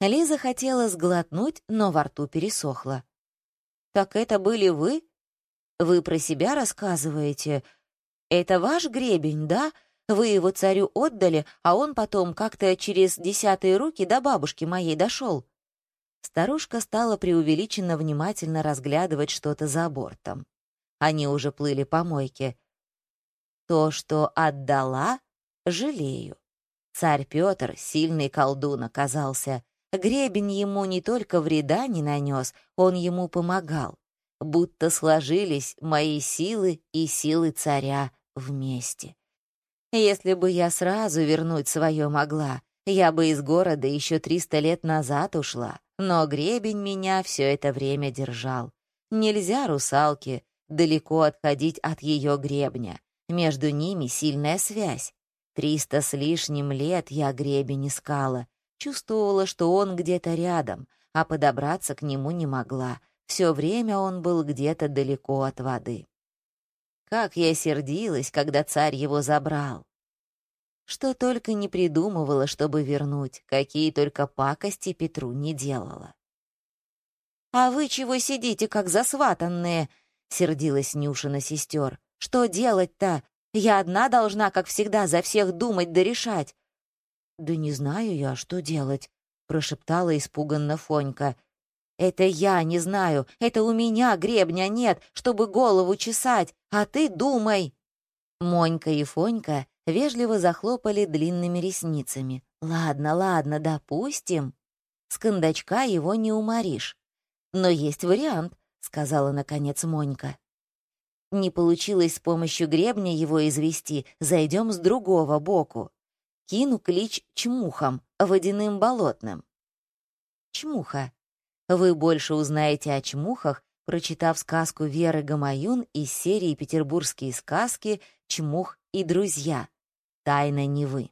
Лиза хотела сглотнуть, но во рту пересохло. «Так это были вы? Вы про себя рассказываете? Это ваш гребень, да? Вы его царю отдали, а он потом как-то через десятые руки до бабушки моей дошел». Старушка стала преувеличенно внимательно разглядывать что-то за бортом. Они уже плыли по мойке. То, что отдала, жалею. Царь Петр сильный колдун оказался. Гребень ему не только вреда не нанес, он ему помогал. Будто сложились мои силы и силы царя вместе. Если бы я сразу вернуть свое могла, я бы из города еще триста лет назад ушла, но гребень меня все это время держал. Нельзя русалке далеко отходить от ее гребня. Между ними сильная связь. Триста с лишним лет я гребень искала. Чувствовала, что он где-то рядом, а подобраться к нему не могла. Все время он был где-то далеко от воды. Как я сердилась, когда царь его забрал. Что только не придумывала, чтобы вернуть, какие только пакости Петру не делала. «А вы чего сидите, как засватанные?» — сердилась Нюша на сестер. «Что делать-то? Я одна должна, как всегда, за всех думать да решать». «Да не знаю я, что делать», — прошептала испуганно Фонька. «Это я не знаю, это у меня гребня нет, чтобы голову чесать, а ты думай!» Монька и Фонька вежливо захлопали длинными ресницами. «Ладно, ладно, допустим. С кондачка его не уморишь. Но есть вариант», — сказала наконец Монька. «Не получилось с помощью гребня его извести, зайдем с другого боку. Кину клич чмухом, водяным болотным». Чмуха вы больше узнаете о чмухах, прочитав сказку Веры Гамаюн из серии «Петербургские сказки. Чмух и друзья». Тайна Невы.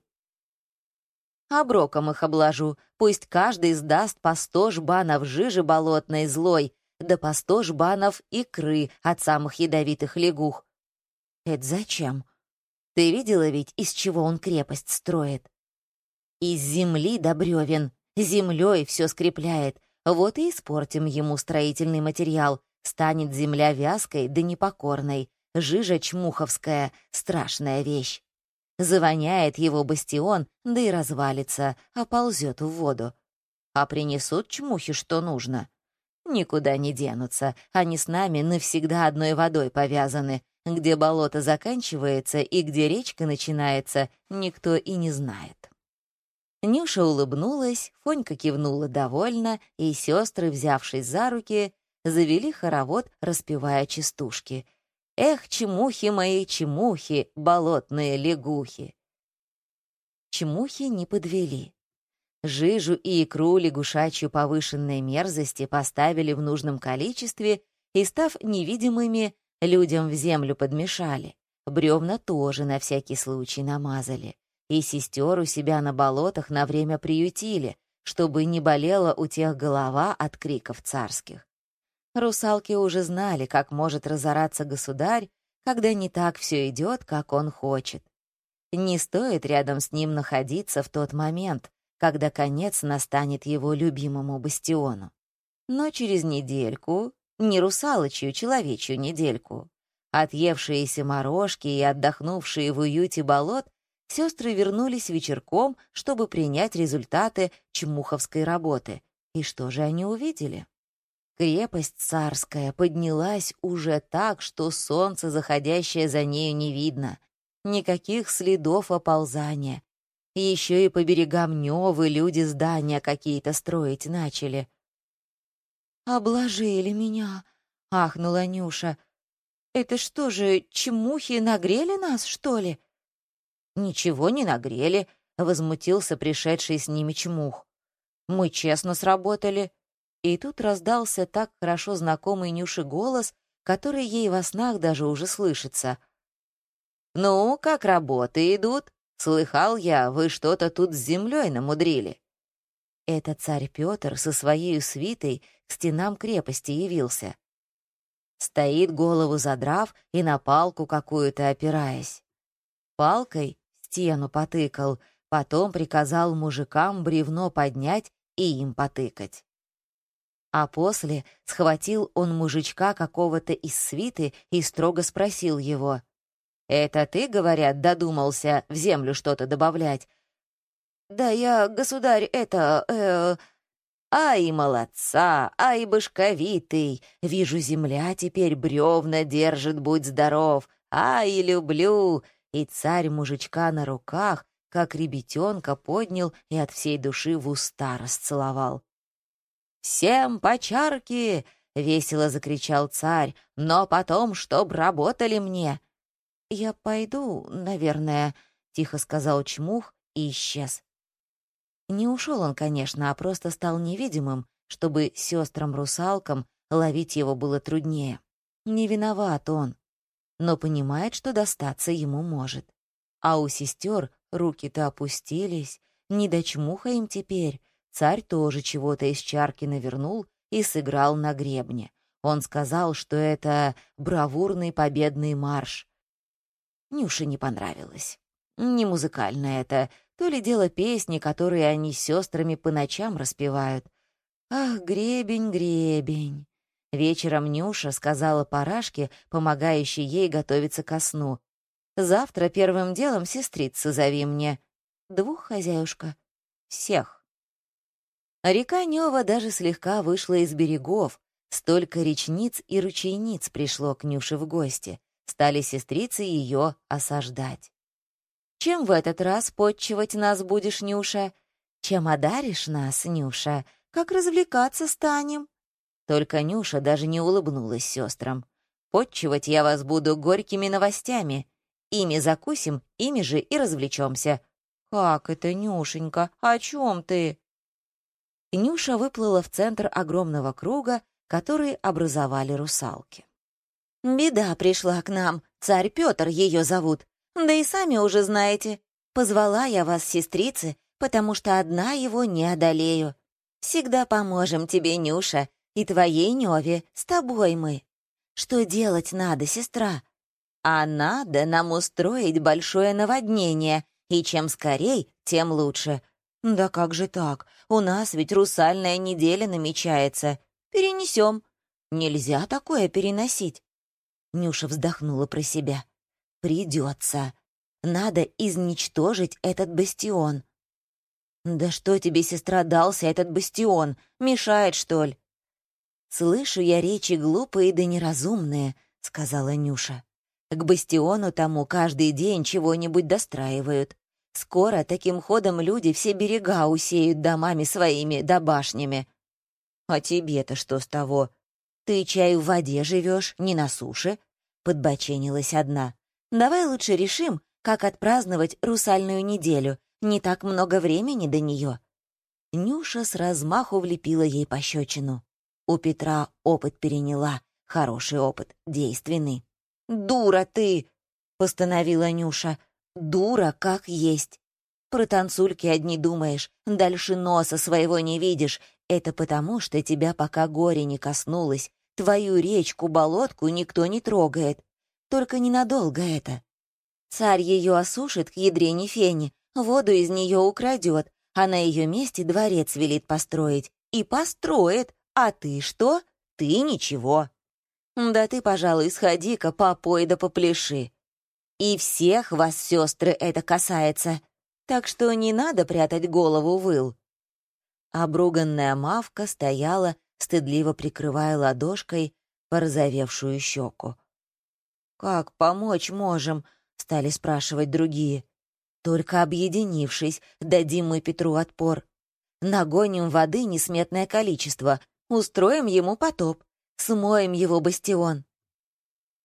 Оброком их обложу, пусть каждый сдаст по сто жбанов жижи болотной злой, да по сто жбанов икры от самых ядовитых лягух. Это зачем? Ты видела ведь, из чего он крепость строит? Из земли до бревен, землей все скрепляет, вот и испортим ему строительный материал. Станет земля вязкой да непокорной. Жижа чмуховская — страшная вещь. Завоняет его бастион, да и развалится, а ползет в воду. А принесут чмухи, что нужно. Никуда не денутся, они с нами навсегда одной водой повязаны. Где болото заканчивается и где речка начинается, никто и не знает. Нюша улыбнулась, Фонька кивнула довольно, и сестры, взявшись за руки, завели хоровод, распевая частушки. «Эх, чемухи мои, чемухи, болотные лягухи!» Чемухи не подвели. Жижу и икру лягушачью повышенной мерзости поставили в нужном количестве и, став невидимыми, людям в землю подмешали. Бревна тоже на всякий случай намазали и сестер у себя на болотах на время приютили, чтобы не болела у тех голова от криков царских. Русалки уже знали, как может разораться государь, когда не так все идет, как он хочет. Не стоит рядом с ним находиться в тот момент, когда конец настанет его любимому бастиону. Но через недельку, не русалочью, человечью недельку, отъевшиеся морожки и отдохнувшие в уюте болот сестры вернулись вечерком, чтобы принять результаты чмуховской работы. И что же они увидели? Крепость царская поднялась уже так, что солнце, заходящее за нею, не видно. Никаких следов оползания. Еще и по берегам Невы люди здания какие-то строить начали. «Обложили меня», — ахнула Нюша. «Это что же, чмухи нагрели нас, что ли?» «Ничего не нагрели», — возмутился пришедший с ними чмух. «Мы честно сработали». И тут раздался так хорошо знакомый Нюше голос, который ей во снах даже уже слышится. «Ну, как работы идут? Слыхал я, вы что-то тут с землей намудрили». Это царь Петр со своей свитой к стенам крепости явился. Стоит голову задрав и на палку какую-то опираясь. Палкой стену потыкал, потом приказал мужикам бревно поднять и им потыкать. А после схватил он мужичка какого-то из свиты и строго спросил его. «Это ты, говорят, додумался в землю что-то добавлять?» «Да я, государь, это... Э, Ай, молодца, ай, башковитый, вижу, земля теперь бревна держит, будь здоров. Ай, люблю. И царь мужичка на руках, как ребятенка, поднял и от всей души в уста расцеловал. «Всем по чарке!» — весело закричал царь. «Но потом, чтоб работали мне!» «Я пойду, наверное», — тихо сказал Чмух и исчез. Не ушел он, конечно, а просто стал невидимым, чтобы сестрам-русалкам ловить его было труднее. Не виноват он, но понимает, что достаться ему может. А у сестер руки-то опустились, не до чмуха им теперь. Царь тоже чего-то из чарки навернул и сыграл на гребне. Он сказал, что это бравурный победный марш. Нюше не понравилось. Не музыкально это, то ли дело песни, которые они с сестрами по ночам распевают. «Ах, гребень, гребень!» Вечером Нюша сказала Парашке, помогающей ей готовиться ко сну. «Завтра первым делом сестрицы зови мне. Двух, хозяюшка? Всех». Река Нева даже слегка вышла из берегов. Столько речниц и ручейниц пришло к Нюше в гости. Стали сестрицы ее осаждать. Чем в этот раз подчивать нас будешь, Нюша? Чем одаришь нас, Нюша? Как развлекаться станем?» Только Нюша даже не улыбнулась сестрам. «Подчивать я вас буду горькими новостями. Ими закусим, ими же и развлечемся». «Как это, Нюшенька? О чем ты?» Нюша выплыла в центр огромного круга, который образовали русалки. «Беда пришла к нам. Царь Петр ее зовут. Да и сами уже знаете. Позвала я вас, сестрицы, потому что одна его не одолею. Всегда поможем тебе, Нюша, и твоей Нёве, с тобой мы. Что делать надо, сестра? А надо нам устроить большое наводнение, и чем скорей, тем лучше. Да как же так? У нас ведь русальная неделя намечается. Перенесем. Нельзя такое переносить. Нюша вздохнула про себя. Придется. Надо изничтожить этот бастион. Да что тебе, сестра, дался этот бастион? Мешает, что ли? Слышу я речи глупые да неразумные, сказала Нюша. К бастиону тому каждый день чего-нибудь достраивают. Скоро таким ходом люди все берега усеют домами своими да башнями. А тебе-то что с того? Ты чай в воде живешь, не на суше? Подбоченилась одна. Давай лучше решим, как отпраздновать русальную неделю. Не так много времени до нее. Нюша с размаху влепила ей пощечину. У Петра опыт переняла. Хороший опыт, действенный. «Дура ты!» — постановила Нюша. «Дура, как есть. Про танцульки одни думаешь, дальше носа своего не видишь. Это потому, что тебя пока горе не коснулось. Твою речку-болотку никто не трогает. Только ненадолго это. Царь ее осушит к ядрене фени, воду из нее украдет, а на ее месте дворец велит построить. И построит. А ты что? Ты ничего. Да ты, пожалуй, сходи-ка попой да попляши. И всех вас, сестры, это касается. Так что не надо прятать голову в ил. Обруганная мавка стояла, стыдливо прикрывая ладошкой порозовевшую щеку. «Как помочь можем?» — стали спрашивать другие. «Только объединившись, дадим мы Петру отпор. Нагоним воды несметное количество, устроим ему потоп, смоем его бастион.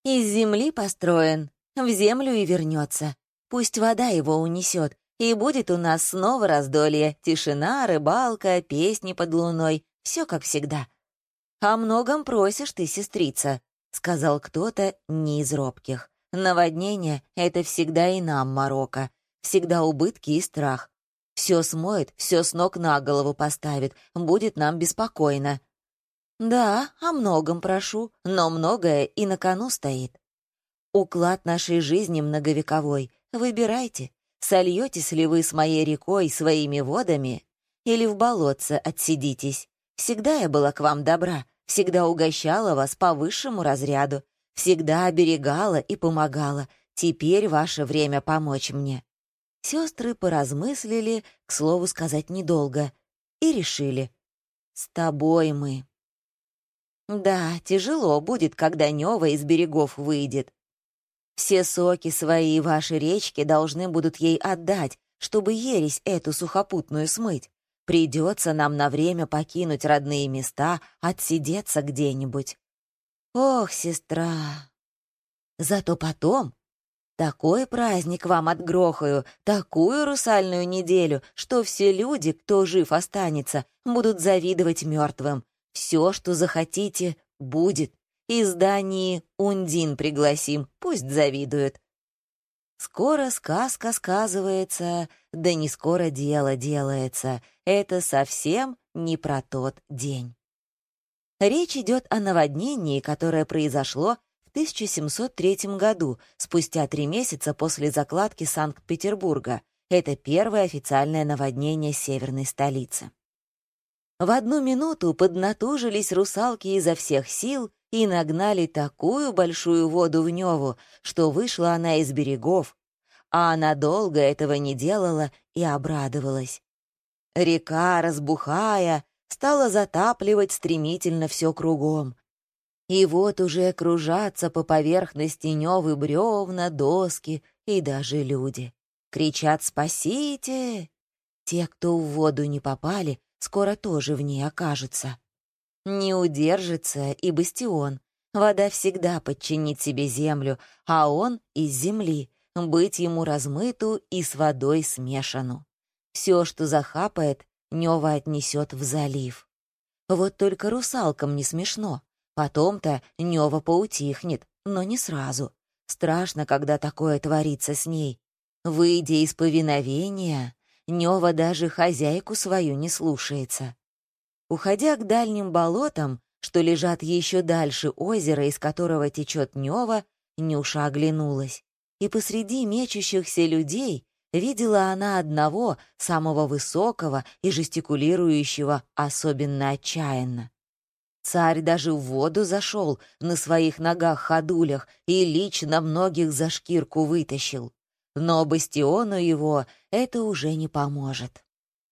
Из земли построен, в землю и вернется. Пусть вода его унесет, и будет у нас снова раздолье, тишина, рыбалка, песни под луной, все как всегда. О многом просишь ты, сестрица, — сказал кто-то не из робких. «Наводнение — это всегда и нам, Марокко. Всегда убытки и страх. Все смоет, все с ног на голову поставит, будет нам беспокойно». «Да, о многом прошу, но многое и на кону стоит. Уклад нашей жизни многовековой. Выбирайте, сольетесь ли вы с моей рекой своими водами, или в болотце отсидитесь. Всегда я была к вам добра, всегда угощала вас по высшему разряду, всегда оберегала и помогала. Теперь ваше время помочь мне». Сестры поразмыслили, к слову сказать, недолго, и решили. «С тобой мы». Да, тяжело будет, когда Нева из берегов выйдет. Все соки свои ваши речки должны будут ей отдать, чтобы ересь эту сухопутную смыть. Придется нам на время покинуть родные места, отсидеться где-нибудь. Ох, сестра. Зато потом такой праздник вам отгрохаю, такую русальную неделю, что все люди, кто жив останется, будут завидовать мертвым. Все, что захотите, будет. Из Дании Ундин пригласим, пусть завидуют. Скоро сказка сказывается, да не скоро дело делается. Это совсем не про тот день. Речь идет о наводнении, которое произошло в 1703 году, спустя три месяца после закладки Санкт-Петербурга. Это первое официальное наводнение северной столицы. В одну минуту поднатужились русалки изо всех сил и нагнали такую большую воду в Неву, что вышла она из берегов, а она долго этого не делала и обрадовалась. Река, разбухая, стала затапливать стремительно все кругом. И вот уже кружатся по поверхности Невы бревна, доски и даже люди. Кричат «Спасите!» Те, кто в воду не попали, скоро тоже в ней окажутся. Не удержится и бастион. Вода всегда подчинит себе землю, а он — из земли, быть ему размыту и с водой смешану. Все, что захапает, Нева отнесет в залив. Вот только русалкам не смешно. Потом-то Нева поутихнет, но не сразу. Страшно, когда такое творится с ней. Выйдя из повиновения, Нева даже хозяйку свою не слушается. Уходя к дальним болотам, что лежат еще дальше озера, из которого течет Нева, Нюша оглянулась. И посреди мечущихся людей видела она одного, самого высокого и жестикулирующего особенно отчаянно. Царь даже в воду зашел на своих ногах-ходулях и лично многих за шкирку вытащил. Но бастиону его это уже не поможет.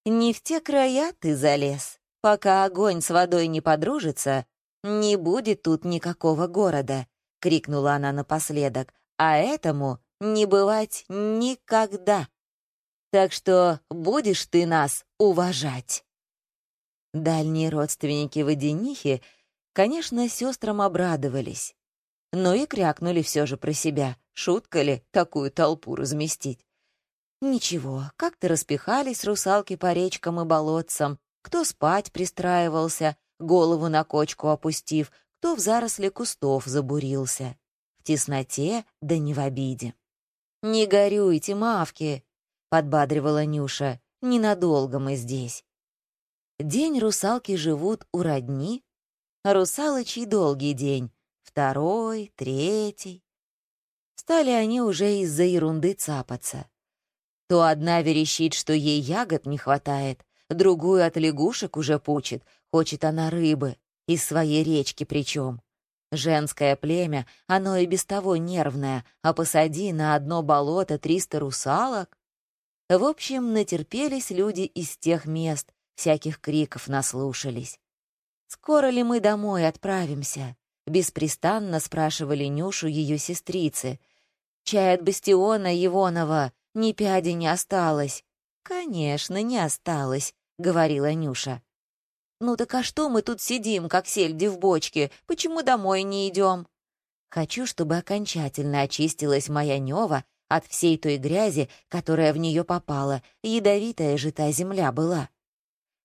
«Не в те края ты залез», Пока огонь с водой не подружится, не будет тут никакого города», — крикнула она напоследок, «а этому не бывать никогда. Так что будешь ты нас уважать». Дальние родственники водянихи, конечно, сестрам обрадовались, но и крякнули все же про себя. Шутка ли такую толпу разместить? Ничего, как-то распихались русалки по речкам и болотцам, кто спать пристраивался, голову на кочку опустив, кто в заросли кустов забурился. Тесноте, да не в обиде. «Не горюйте, мавки!» — подбадривала Нюша. «Ненадолго мы здесь». День русалки живут у родни, русалочий долгий день, второй, третий. Стали они уже из-за ерунды цапаться. То одна верещит, что ей ягод не хватает, другую от лягушек уже пучит, хочет она рыбы, из своей речки причем. Женское племя, оно и без того нервное, а посади на одно болото триста русалок. В общем, натерпелись люди из тех мест, всяких криков наслушались. «Скоро ли мы домой отправимся?» — беспрестанно спрашивали Нюшу ее сестрицы. «Чай от бастиона Егонова ни пяди не осталось». «Конечно, не осталось», — говорила Нюша. «Ну так а что мы тут сидим, как сельди в бочке? Почему домой не идем?» «Хочу, чтобы окончательно очистилась моя Нева от всей той грязи, которая в нее попала, ядовитая же та земля была».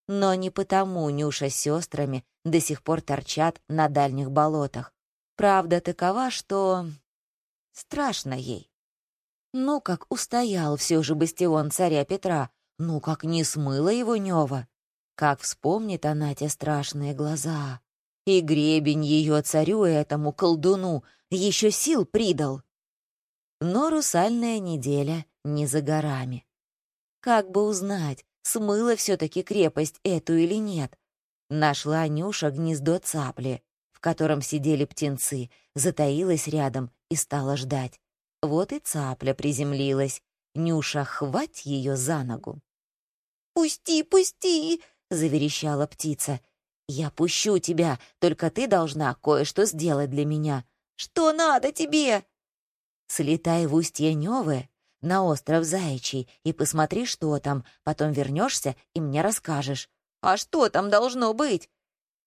Но не потому Нюша с сестрами до сих пор торчат на дальних болотах. Правда такова, что... страшно ей. Ну, как устоял все же бастион царя Петра, ну, как не смыла его Нева. Как вспомнит она те страшные глаза. И гребень ее царю этому колдуну еще сил придал. Но русальная неделя не за горами. Как бы узнать, смыла все-таки крепость эту или нет. Нашла Нюша гнездо цапли, в котором сидели птенцы, затаилась рядом и стала ждать. Вот и цапля приземлилась. Нюша, хвать ее за ногу. «Пусти, пусти!» — заверещала птица. «Я пущу тебя, только ты должна кое-что сделать для меня». «Что надо тебе?» «Слетай в устье Невы, на остров Заячий, и посмотри, что там. Потом вернешься и мне расскажешь». «А что там должно быть?»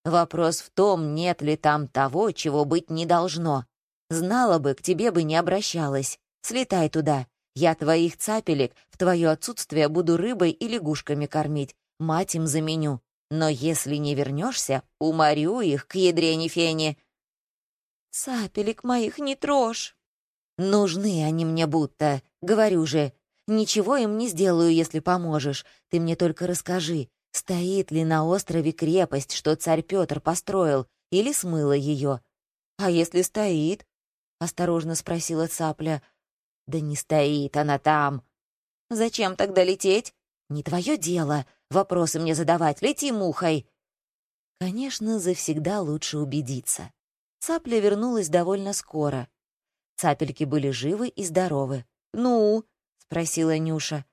«Вопрос в том, нет ли там того, чего быть не должно. Знала бы, к тебе бы не обращалась. Слетай туда. Я твоих цапелек в твое отсутствие буду рыбой и лягушками кормить. Мать им заменю. Но если не вернешься, уморю их к ядрене фени». «Цапелек моих не трожь». «Нужны они мне будто, говорю же. Ничего им не сделаю, если поможешь. Ты мне только расскажи, стоит ли на острове крепость, что царь Петр построил, или смыло ее? А если стоит, — осторожно спросила цапля. «Да не стоит она там». «Зачем тогда лететь?» «Не твое дело. Вопросы мне задавать. Лети мухой». Конечно, завсегда лучше убедиться. Цапля вернулась довольно скоро. Цапельки были живы и здоровы. «Ну?» — спросила Нюша.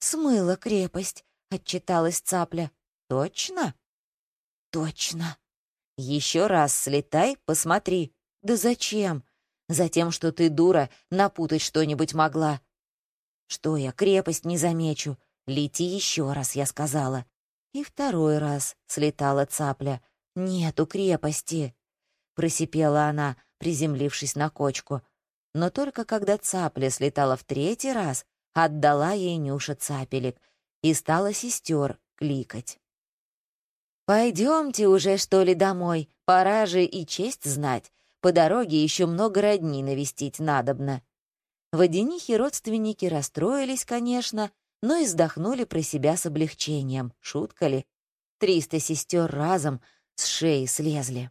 «Смыла крепость», — отчиталась цапля. «Точно?» «Точно». «Еще раз слетай, посмотри». «Да зачем? Затем, что ты, дура, напутать что-нибудь могла. Что я, крепость не замечу. Лети еще раз, я сказала. И второй раз слетала цапля. Нету крепости. Просипела она, приземлившись на кочку. Но только когда цапля слетала в третий раз, отдала ей Нюша цапелек и стала сестер кликать. «Пойдемте уже, что ли, домой, пора же и честь знать. По дороге еще много родни навестить надобно. Водянихи родственники расстроились, конечно, но и вздохнули про себя с облегчением. Шутка ли? Триста сестер разом с шеи слезли.